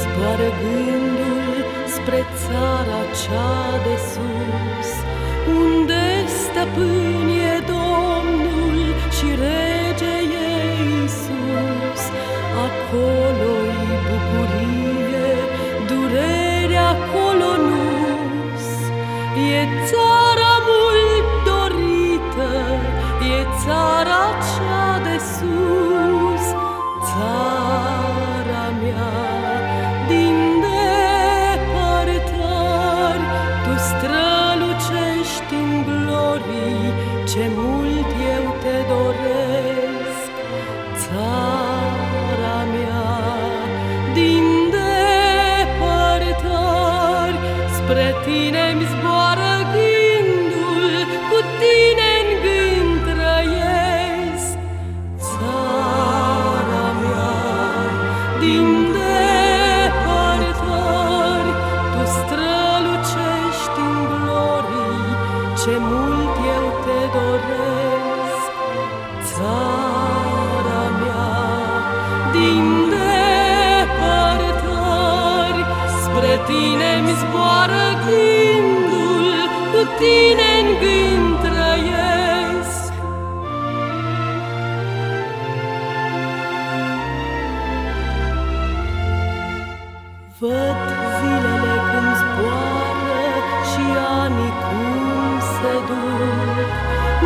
zboară gândul spre țara cea de sus, unde stăpân e Domnul și rege e Iisus. Acolo-i bucurie, durere acolo nu-s. E țara mult dorită, e țara cea de sus, țara mea din depărtări, spre tine-mi zboară gândul, cu tine în gând trăiesc, țara mea din depărtări, tu strălucești în glorii, ce mult eu te doresc, țara mea din depărtări, spre tine-mi zboară gândul, cu tine în gând trăiesc. Văd zilele cum zboară și anii cum se duc.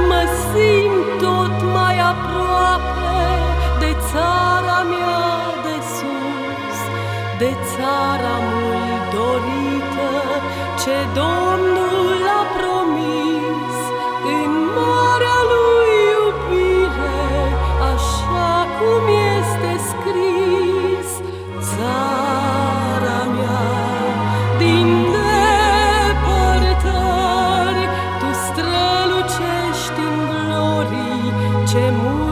Mă simt tot mai aproape de țara mea de sus, de țara mult dorită ce Domnul a promis în marea lui iubire, așa cum este scris. Țara mea din depărtări, tu strălucești în glorii, ce mult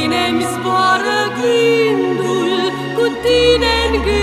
tine-mi zboară gândul, cu tine-n gând.